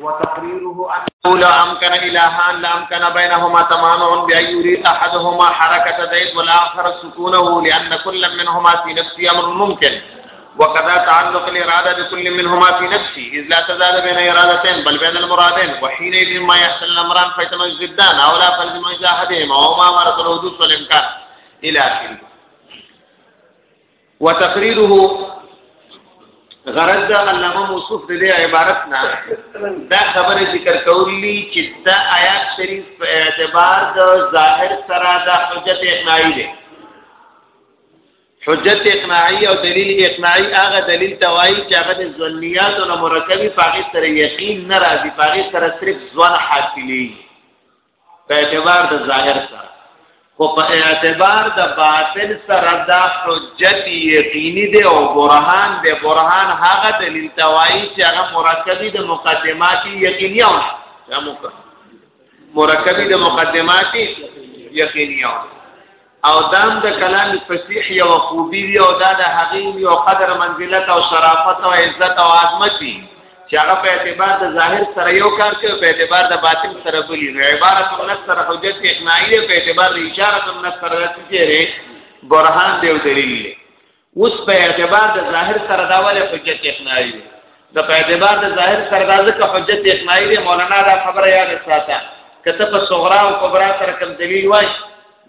وتقريره أنه لا أمكن إلهان لا أمكن بينهما تمانع بأن يريد أحدهما حركة زيد والآخر سكونه لأن كل منهما في نفسه أمر ممكن وكذا تعلق الإرادة بكل منهما في نفسي إذ لا تزال بين إرادتين بل بين المرادين وحينئذ ما يحصل الأمران فيتمج جدان أو لا فلزم أحدهما وهما مرض الوجود والإمكان إلى آخره وتقريره غرض دا علامه موصوف د دې عبارت نه دا خبره ذکر کولی چې دا آیات شریف په اعتبار د ظاهر سره د حجت اقناعی دی حجت اقناعی او دلیل اقناعی هغه دلیل توای چې هغه د ظنیات او مرکبی فقې سره یقین ناراضي فقې سره صرف ځوان حاصلې په اعتبار د ظاهر سره خو په اعتبار د باطل سره دا حجت یقیني دی او برهان دی برهان هغه دلیل توای چې هغه مرکبی د مقدماتی یقیني او مرکبی د مقدماتی یقیني او او دام د کلام فصیح یو خوبی دی او دا د حقیقی یو قدر منزلت او شرافت او عزت او عظمت دی چې هغه په اعتبار د ظاهر سره یو کار کوي په اعتبار د باطن سره بلی نو عبارت النص سره حجت اقناعیه په اعتبار د اشاره النص سره د تیرې برهان دی او دلیل دی اوس په اعتبار د ظاهر سره دا ولې حجت اقناعي دی د په اعتبار د ظاهر سره دا ځکه حجت اقناعي دی مولانا دا خبره یاد ساته کته په صغرا او کبرا سره کوم دلیل وای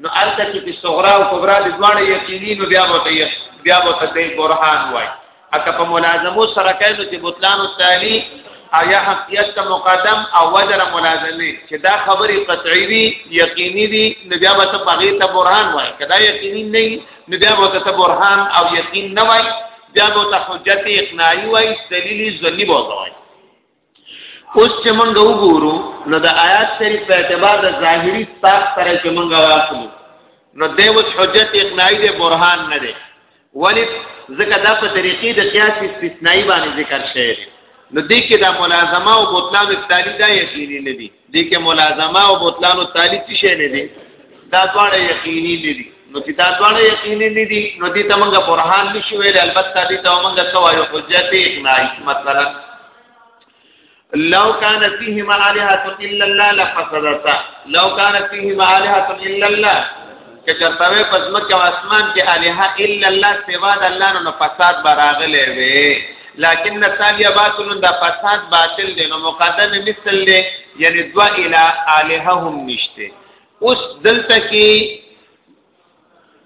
نو البته چې په صغرا او کبرا د دوه یقیني نو بیا به ته بیا به ته برهان وای اته په ملازمو سره کوي نو چې بوتلان او تعالی آیا حقیقت مقدم او وجر ملازمه چې دا خبره قطعي وي یقیني دي نو بیا به ته بغیر ته برهان وای کدا یقیني نه نو بیا به ته برهان او یقین نه وای بیا به ته حجت اقناعی وای دلیل ځنی به وای اوس چې موږ وګورو نو د آیات شریف په اعتبار د ظاهری ستاق سره چې موږ واخلو نو دیو حجت اقناعی د برهان نه دی ولی ځکه دا په طریقې د قیاس استثنایی باندې ذکر شوی نو دې کې دا ملازمه او بطلان تعالی دا یقیني نه دي دې کې ملازمه او بطلان او تالی څه شي نه دي دا دواړه یقیني لري نو چې دا دواړه یقیني نه دي نو دې ته موږ برهان نشو ویل البته دې ته موږ څه وایو حجت اقناعي مثلا لو كان فيهما آلهة إلا الله لفسدتا لو كان فيهما آلهة إلا الله چې چرتاوې پس مکه او اسمان کې الها الا الله سوا د الله نو فساد براغلې وي لكن الثانيه باطل دا فساد باطل دی نو مقدم مثل دی یعنی دوا اله الههم نشته اوس دلته کې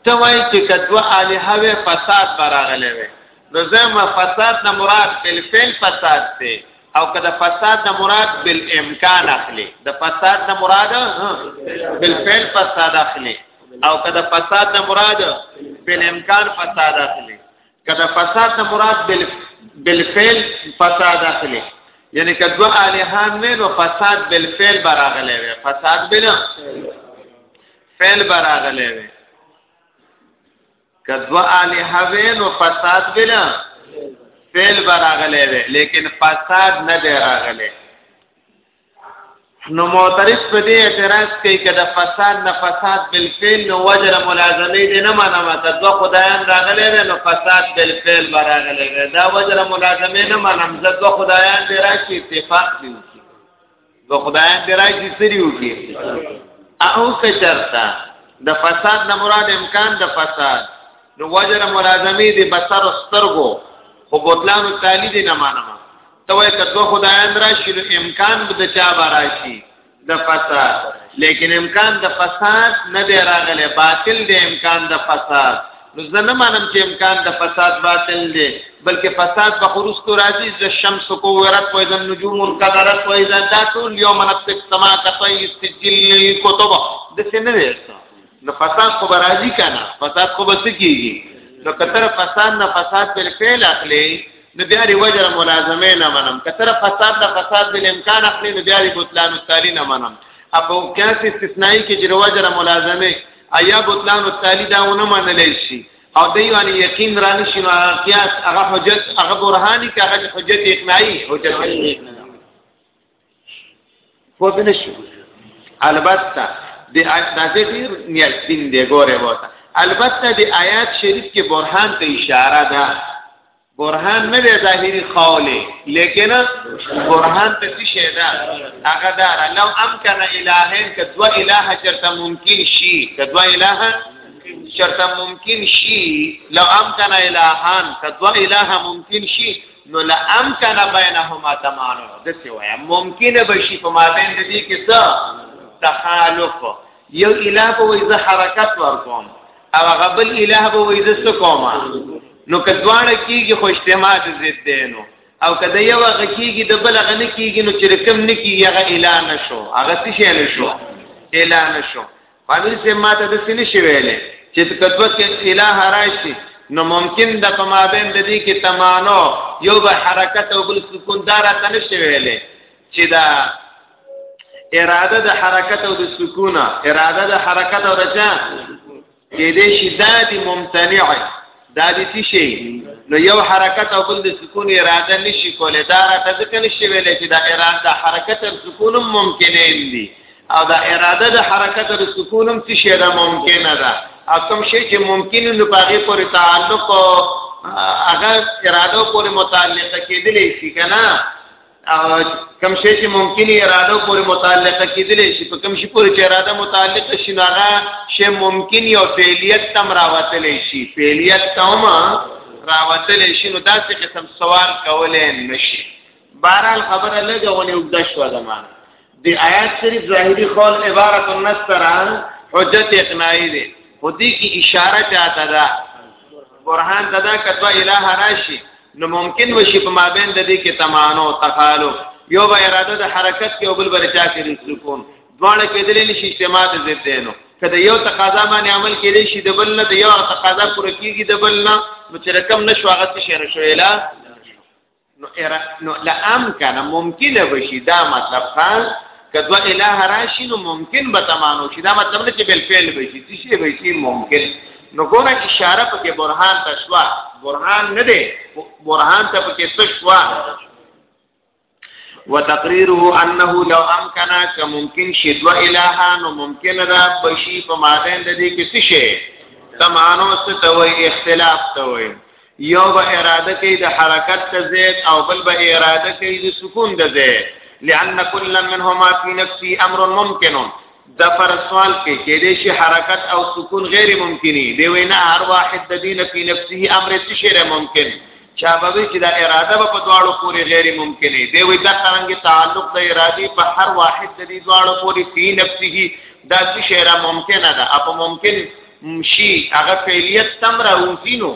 توای چې کدوا الها و فساد براغلې وي نو زما فساد نه مراد بالفعل فساد دی او که د فساد نه مراد بالامکان اخلي د فساد نه مراد بالفعل فساد اخلي او که د فساد نه مراد بالامکان فساد اخلي که د فساد نه مراد بالفعل فساد اخلي یعنی که دو الهان وي نو فساد بالفعل براغلی وي فساد بل فعل براغلی وي کدو الہ وی نو فساد بلا فعل براغله وی لیکن فساد نه دی راغله نو معترض په دې اعتراض کوي کده فساد نه فساد بالفعل نو وجر ملازمه دې نه معنا ما کدو خدایان راغله وی نو فساد بالفعل براغله وی دا وجر ملازمه نه معنا زدو خدایان دې راشي اتفاق دی د خدای دې راځي سری وکي او که چرتا د فساد نه مراد امکان د فساد نو وجر ملازمي دي بصر سترګو خو بوتلان تعالی دي نه مانم ته وای کته خدایان راشي نو امکان به د چا براشي د فساد لیکن امکان د فساد نه دی راغلی باطل دی امکان د فساد نو زه نه منم چې امکان د فساد باطل دی بلکې فساد به خروستو راځي چې شمس کو ورت وای د نجوم القدرت وای دا ټول یوم نفس السما کطی استجل کتب د څه نه دی نو فساد خو راځي کنه فساد خو بس کیږي نو کتر فساد نه فساد بل فعل اخلي نو بیا ری وجر ملازمه نه منم کتر فساد نه فساد بل امکان اخلي نو بیا ری بطلان التالی نه منم ابو کیاس استثنایی کې چې وجر ملازمه ایا بطلان التالی دا ونه منلې شي او دی باندې یقین را نشي نو قیاس هغه حجت هغه برهانی که هغه حجت اقناعی حجت پوه نه شو البته د داسې ډیر نیاستین دی ګوره وته البته د آیات شریف کې برهان ته اشاره ده برهان نه دی ظاهری قوله لیکن برهان ته څه شی دا هغه دا لو امکن الہین ک دو الہ چرته ممکن شي ک دو الہ چرته ممکن شي لو امکن الہان ک دو الہ ممکن شي نو لا امکن بینهما تمانو د څه وای ممکن به شي په مابین د دې کې څه تخالف یو الہ په وې حرکت ورکوم او غبل اله به وې زس کومه نو کدواړه کیږي خو اجتماع د ضد دینو او کله یو هغه کیږي د بل غنه کیږي نو چې رقم نه کیږي هغه اله نشو هغه څه شي نشو اله نشو باندې سه ماته د سینې شي ویلې چې کدوه کې اله راشي نو ممکن د په مابین د دې کې تمانو یو به حرکت او بل سکون دارا تنه شي ویلې چې دا اراده د حرکت او د سکون اراده د حرکت او د چا کې دې شداد ممتنع دا دې څه شي نو یو حرکت او بل د سکون اراده نشي کولای دا راته ځکه نشي ویلې چې دا اراده حرکت او سکون ممکن دي او دا اراده د حرکت او سکون هم څه شي دا ممکن ده او کوم شي چې ممکن نو پاغه پورې تعلق هغه اراده پورې متعلق کېدلی شي کنه کم شي چې ممکن اراده پورې متعلقه کېدلی شي په کم شي پورې چې اراده متعلقه شي هغه شی ممکن یو فعلیت تم راوتلی شي فعلیت تم راوتلی شي نو داسې قسم سوال کولای نشي بهرحال خبره لږه ونې وګدا شو ده ما دی آیات شریف ظاهری قول عبارت النصر حجت اقناعی دی خو دې کې اشاره چاته ده برهان تدا کتوا الہ راشي نو ممکن وشي په مابین د دې کې تمانو تخالف یو به اراده د حرکت کې او بل بر چا کې رسکون دواړه کې دلې نشي اجتماع د ضد دینو کله یو تقاضا باندې عمل کېدې شي د بل نه د یو تقاضا پوره کیږي د بل نه نو چې رقم نشو هغه څه شي رشویلا نو ار نو لامکان ممکن بشي دا مطلب خان کدو الہ راشي نو ممکن به تمانو شي دا مطلب نه چې بل فعل بشي څه شي بشي ممکن نو ګوره اشاره په کې برهان ته شوا برهان نه دی برهان ته په کې څه شوا وتقريره انه لو امكن كممكن شي دو الہ نو ممکن دا بشي په ماده دې کې څه شي تمانو څه توي اختلاف توي یو به اراده کوي د حرکت ته زید او بل به اراده کوي د سکون د زید لأن كل منهما في نفسي امر ممکن د پر سوال کې کې د شي حرکت او سکون غیر ممکني دی وینا هر واحد د دین په نفسه امر څه شی ممکن چا به چې د اراده په دواړو پورې غیر ممکني دی وی دا څنګه تعلق د ارادي په هر واحد د دې دواړو پورې په نفسه دا څه شی ممکن ده اپ ممکن مشي هغه فعلیت تم را وزینو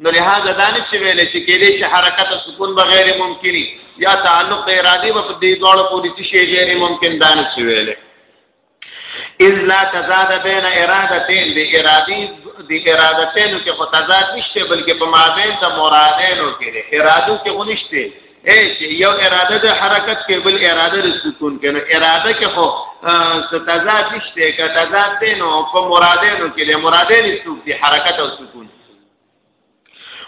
نو لهدا دانه چې ویل چې کېدې چې حرکت سکون بغیر ممکنی یا تعلق د ارادي په دې ډول پولیسي شی غیر ممکن دانه چې ویل اذ لا تزاد بین ارادتین د ارادي د ارادتینو کې خو تضاد نشته بلکې په مابین د مرادینو کې د ارادو کې غونښته اے چې یو اراده د حرکت کې بل اراده د سکون کې نو اراده کې خو تضاد نشته که تضاد دی نو په مرادینو کې له مرادین سوق دي حرکت او سکون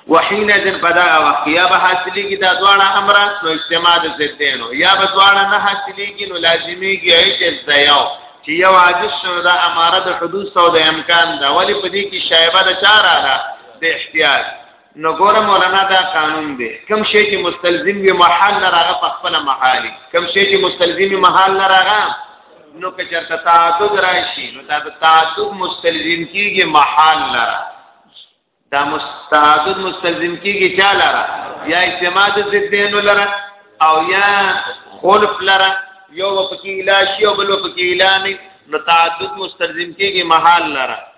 وحین ذن پدا وقت یا به حاصلی کی دا دواړه امر نو اجتماع د زدینو یا به دواړه نه حاصلی کی نو لازمی کی ایت زیاو چې یو عاجز شنو دا اماره د حدوث او د امکان دا ولی په دې کې شایبه د چاره ده د احتیاج نو ګوره مولانا دا قانون دی کم شی چې مستلزم وي محل نه راغه په خپل محالي کم شی چې مستلزم وي محل نه راغه نو که چرته تعدد راشي نو دا تعدد مستلزم کیږي محل نه دا مستعدد مستلزم کیږي چا لره یا اجتماع د ضدین لره او یا خلف لره یو په کې علاج یو بل په کې علاج نه تعدد مستلزم کیږي محل لره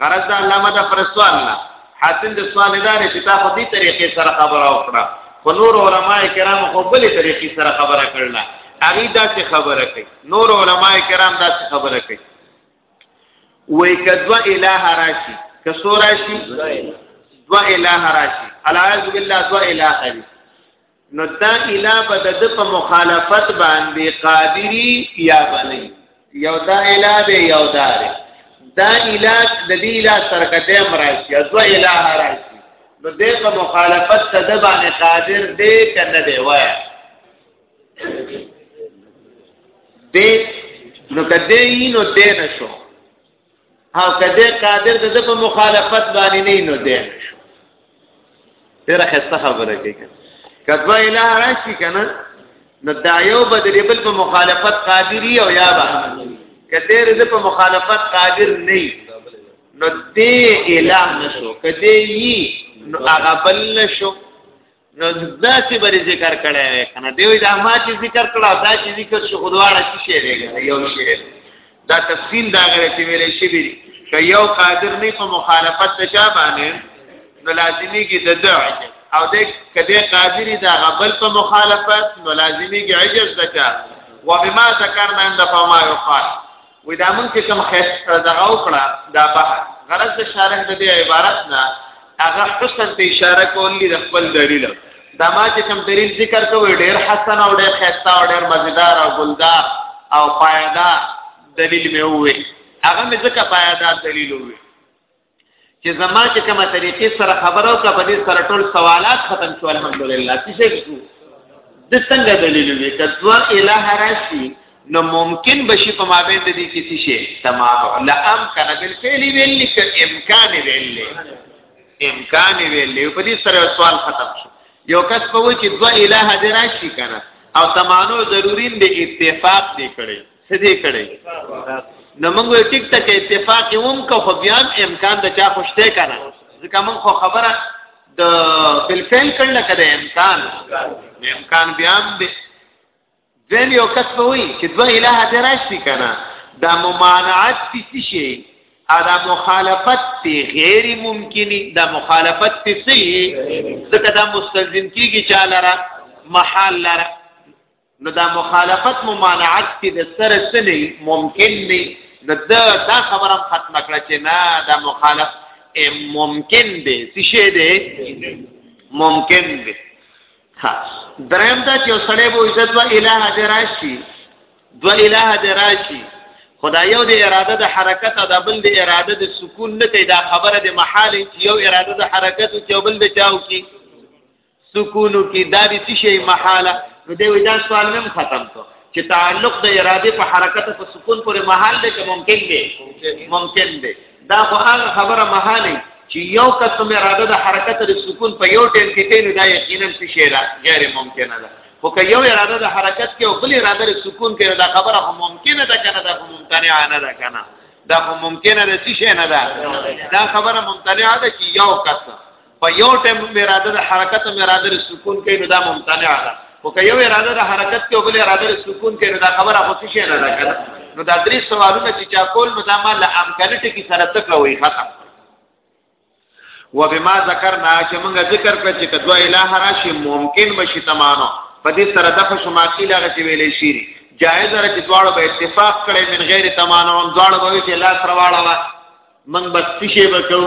غرض دا علامه دا پر سوال نه حاصل د سوال نه لري چې تاسو دې طریقې سره خبره وکړه خو نور علما کرام خو بلې طریقې سره خبره کړل هغه دا څه خبره کوي نور علما کرام دا څه خبره کوي وای کدوا الہ راشی کسو راشی دوا الہ راشی العاذ بالله دوا الہ راشی نو دا اله به د په مخالفت باندې قادری یا بنی یو دا اله دی یو دا دی دا اله د دې اله سرکته امراشي ازو اله راشي نو دې په مخالفت ته د باندې قادر دی کنه دی وای دې نو کدی نو دې نشو او کده قادر د په مخالفت باندې نه نو دی نشو ډیره خسته خبره کوي کدو الہ راشي کنه نو دا یو بدلی بل په مخالفت قادری او یا به کده رز په مخالفت قادر نه نو دې الہ نشو کده یي نو هغه بل نشو نو دا چې بری ذکر کړی وي کنه دی وی دا ما چې ذکر کړه دا چې ذکر شو خدواړه چې شی دی یو شی دا تفصیل دا غره چې ویل شي بری که یو قادر نه په مخالفت ته چا باندې نو لازمی کې د دعا او د کله قادر دا غبل په مخالفت نو لازمی کې عجز دچا وبما ذکرنا عند فما يقال وې دا مونږ چې کوم خیر سره دغه وکړه دا بحث غرض د شارح د دې عبارت نه هغه حسن ته اشاره کولی د خپل دلیل دا ما چې کوم دلیل ذکر کوی ډیر حسن او ډیر خسته او ډیر مزیدار او ګلدار او پایدار دلیل مې وې هغه مې ځکه پایدار دلیل وې چې زما چې کومه طریقې سره خبرو کا په دې سره ټول سوالات ختم شو الحمدلله چې څه شو د څنګه دلیل وی کدوا الہ راشي نو ممکن بشي په مابین د دې کې څه شي تمام لا ام کنه بل فعل ویل ک امکان ویل امکان ویل په دې سره سوال ختم شو یو کس په وکی دوا الہ د راشي کنه او تمانو ضرورین د اتفاق دی کړی سدي کړي نو موږ یو ټیک ټک اتفاق هم کو خو بیا امکان د چا خوشته کنه ځکه موږ خو خبره د بالفعل کړل کده امکان امکان بیا هم دی ځین یو کس به وي چې دوه الهه دې راشي کنه دا ممانعت څه شي دا مخالفت تی غیر ممکنی دا مخالفت تی سی ځکه دا مستلزم کیږي چا لره محال لره نو دا مخالفت ممانعت کې د سره سلی ممکن دی د دا خبره ختم کړه چې نه دا مخالف ممکن دی څه شی دی ممکن دی ها درم دا چې سړی وو عزت و الہ د راشي دو الہ د راشي خدایو د اراده د حرکت او د بل د اراده د سکون نه ته دا خبره د محال یو اراده د حرکت او بل د چاو کی سکون کی دا د څه شی محاله نو دی ودا سوال نم ختم کو چې تعلق د اراده په حرکت په سکون پورې محال دی که ممکن دی ممکن دی دا خو هغه خبره محاله چې یو قسم اراده د حرکت د سکون په یو ټیم کې دی نو دا یقینا څه شی ده غیر ممکنه ده خو که یو اراده د حرکت کې او بل اراده د سکون کې دا خبره هم ممکنه ده کنه دا هم ممتنع نه ده کنه دا هم ممکنه ده چې نه ده دا خبره ممتنع ده چې یو کس په یو ټیم اراده د حرکت او اراده د سکون کې نو دا ممتنع ده او که یو اراده د حرکت کې او بل اراده د سکون کې نو دا خبره خو څه شي نه ده کنه نو دا درې سوالونه چې چا کول نو دا ما له امکانټ کې سره تکړه وي ختم وبما ذکرنا چې موږ ذکر کړ چې کدو الہ راشي ممکن بشي تمانو په دې سره د خصوما کیلا غچ ویلې شي جایز را چې دواړو به اتفاق کړي من غیر تمانو دواړو به چې لاس رواړه من بس شي وکړو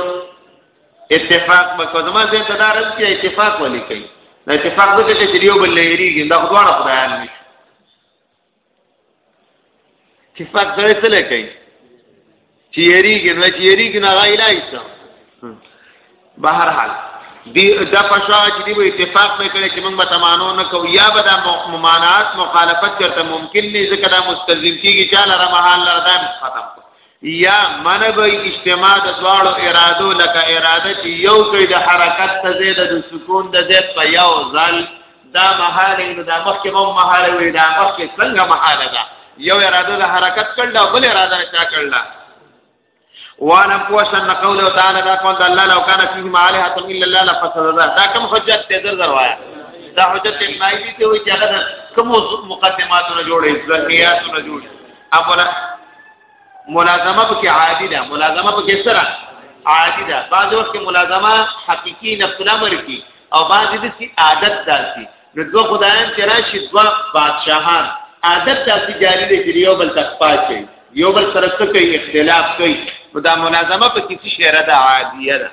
اتفاق وکړه زما زه ته دا رز کې اتفاق ولي کوي دا اتفاق به ته چې یو بل لريږي دا خدوانه خدایان نه اتفاق سره څه لکې چې یریږي نو چې یریږي نه غایلای څه بهر حال دی دا پښا چې دی اتفاق نه کړي چې موږ به تمانو نه کو یا به دا ممانعات مخالفت چرته ممکن نه ځکه دا مستلزم کیږي چې لاره محل لاره دا ختم یا من به اجتماع د دواړو ارادو لکه اراده چې یو کوي د حرکت ته زید د سکون د زید په یو ځل دا محاله نو دا مخکې مو محاله وي دا مخکې څنګه محاله ده یو اراده د حرکت کړل او بل اراده نه چا کړل وانا پوشن قول او تعالی دا قول الله لو کان فيه ما عليه تم الا الله لفسد دا کوم حجت ته در دروایا دا حجت مایلی ته وي چې هغه کوم مقدماتونه جوړې ځکه یا ته جوړې امره ملازمه پکې عادي ده ملازمه پکې سره عادي ده بعض وخت ملازمه حقيقي نفس الامر کی او بعض دې سي عادت داسي نو دوه خدایان چې راشي دوه بادشاهان عادت داسي جاری دي چې یو بل تخپا کوي یو بل سره کوي اختلاف کوي دا ملازمه په کسی شعر ده عادیه ده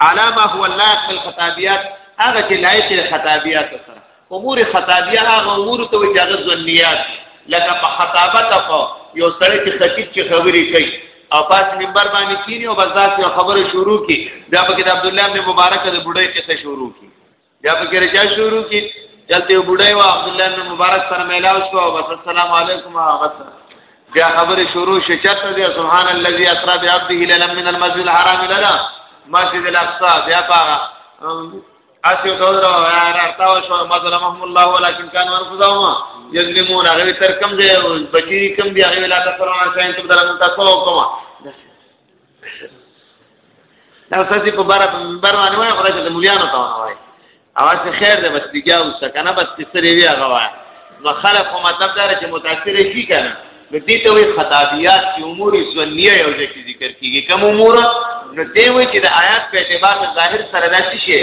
علامه هو الله خپل خطابيات هغه چې لایق دي خطابيات سره امور خطابيه هغه امور ته وي چې هغه ځنيات لکه په خطابت او یو سړی چې خطیب چې خبرې کوي او پاس منبر باندې کینی او بس داسې خبره شروع کی دا پکې د عبد الله بن مبارک د بډای کیسه شروع کی بیا په کې رجا شروع کی چلته یو بډای و عبد الله بن مبارک سره میلاو شو او السلام علیکم هغه بیا خبره شروع شو چاته دی سبحان الذي اسرا بعبده ليلا من المسجد الحرام لنا مسجد الاقصى بیا پاغه اسیو دور او ارتاو شو مظلمهم الله ولكن كانوا انفسهم يظلمون هغه تر کم دی بچی کم دی هغه لا تفرعون شاین تبدل من تاسو کومه دا تاسو په بار په منبر باندې وای خدای ته مليانو ته وای اواز خیر ده بس دیګه اوس کنه بس تسری وی هغه وای نو خلق او مطلب دا چې متاثر شي کنه نو دې ته وی خطابیات چې امور سنیه یو ځای کې ذکر کیږي کوم امور نو دې وی چې د آیات په اعتبار ظاهر سره دا شي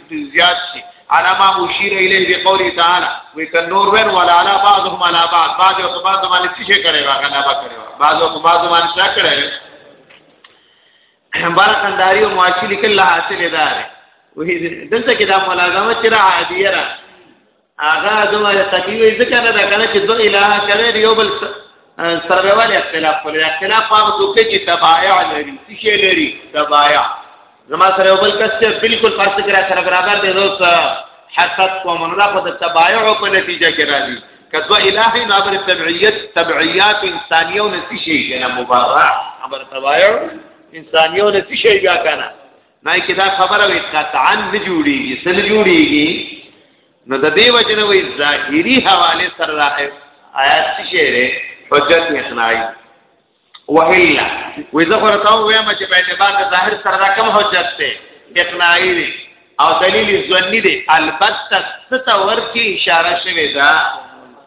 زیاد شي علامه اشیر الیه بقوله تعالی وی ک نور ور ولا علا بعضهم علا بعض بعض او بعض باندې څه شي کړي واغه نه با کړي بعض او بعض باندې څه کړي برکنداری او معاشی لیکل حاصل دار وی دلته کې دا ملازمه چې را عادیه را هغه دغه تکوی ځکه نه دا کنه چې دوه الهه کړي یو بل سره به ولې اختلاف کوي اختلاف هغه څوک چې تبايع لري څه شي لري تبايع زما سره یو بل کس چې بالکل فرض کړه سره برابر دی نو حسد کوم نه خو د تبايع په نتیجه کې راځي کدو الہ نه امر تبعیت تبعیات انسانیو نه شي کنه مبارک امر تبايع انسانیو نه شي بیا کنه نه کې دا خبره وي قطعا نه جوړيږي سن جوړيږي نو د دې وجنه وي ظاهري حواله سره راځي آیات څه شي لري حجت اخنای وهلا وې زه خبره تاو وایم چې په اعتبار د ظاهر سره دا کم حجت ته اخنای دي او دلیل ځونی دي البته ست ورکی اشاره شوی دا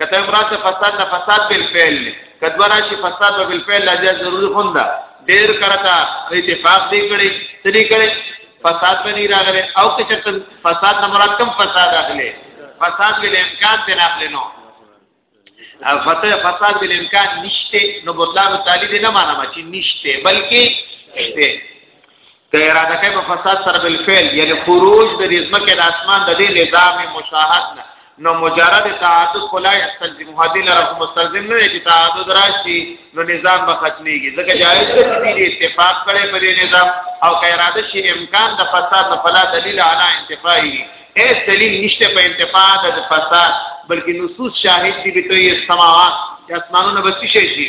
کته مراد فساد نه فساد بل فعل نه کدو راشي فساد به بل فعل لازم ضروري خوندا ډیر کرتا اتفاق دی کړي سری کړي فساد به نه راغله او که چرته فساد نه مراد کم فساد اخلي فساد بل امکان ته نه اخلي نو فتح فساد بل امکان نشته نو بطلان تعالی دې نه معنا چې نشته بلکې شته که اراده کوي په فساد سره بل فعل یعنی خروج د دې ځمکه د اسمان د دې نظام مشاهد نه نو مجرد تعدد خلا یستلزم هدی لره مستلزم نه چې تعدد راشي نو نظام به ختميږي ځکه جایز دی چې اتفاق کړي په دې نظام او که اراده شي امکان د فساد نه فلا دلیل علی انتفاعی ایس دلیل نشته په انتفاع د فساد بلکې نصوص شاهد دي به ته یې سماوات چې اسمانونه به شي شي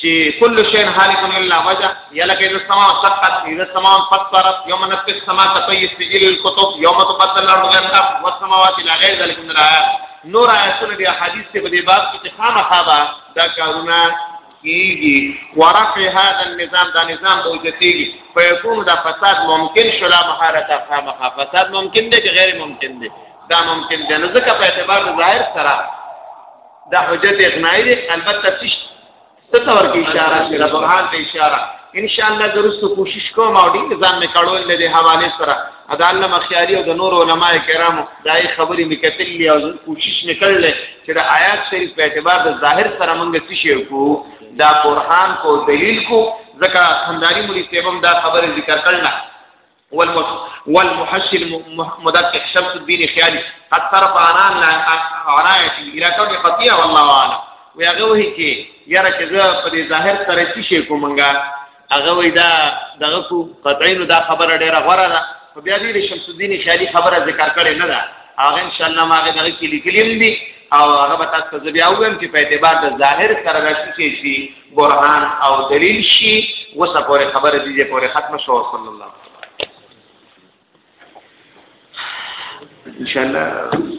چې کل شی حالک الا وجه یلک اذا السماء شقت اذا السماء فطرت يوم نطق السماء تطي سجل الكتب يوم تبدل الارض غير الارض والسماوات الى غير ذلك من الايات نور آیاتونه دی حدیث ته په دې باب کې خامخا دا دا کارونه کیږي ورفع هذا النظام دا نظام به وجتیږي فیکون دا فساد ممکن شلا مهارت خامخا فساد ممکن دی که غیر ممکن دی دا ممکن دی نو ځکه په اعتبار ظاهر سره دا حجت اغنائی دی البته تشت ستور کی اشاره شي د برهان ته اشاره ان شاء الله درسته کوشش کوم او ډیر ځان مې کړول له دې حواله سره ادا الله مخیاري او د نور علما کرامو دای خبرې مې کتلې او کوشش مې کړل چې د آیات شریف په اعتبار د ظاهر سره مونږ څه شي کو دا برهان کو دلیل کو ځکه خنداري مولي سیبم دا خبره ذکر کړل والمحشي المدقق شمس الدين خيالي قد صرف عنان عرايتي الى كون خطيه والله اعلم ويغه وهي کې یاره چې زه په دې ظاهر سره څه شي کومنګا هغه وې دا دغه کو قطعینو دا خبره ډیره غوړه ده خو بیا دې شمس الدين خيالي خبره ذکر کړې نه ده هغه ان شاء الله ماغه دغه کې لیکلیم دي او هغه به تاسو ته بیا وګورم چې په اعتبار د ظاهر سره راشي شي برهان او دلیل شي وسه پورې خبره دي پورې ختم شو صلی الله علیه وسلم ان شاء الله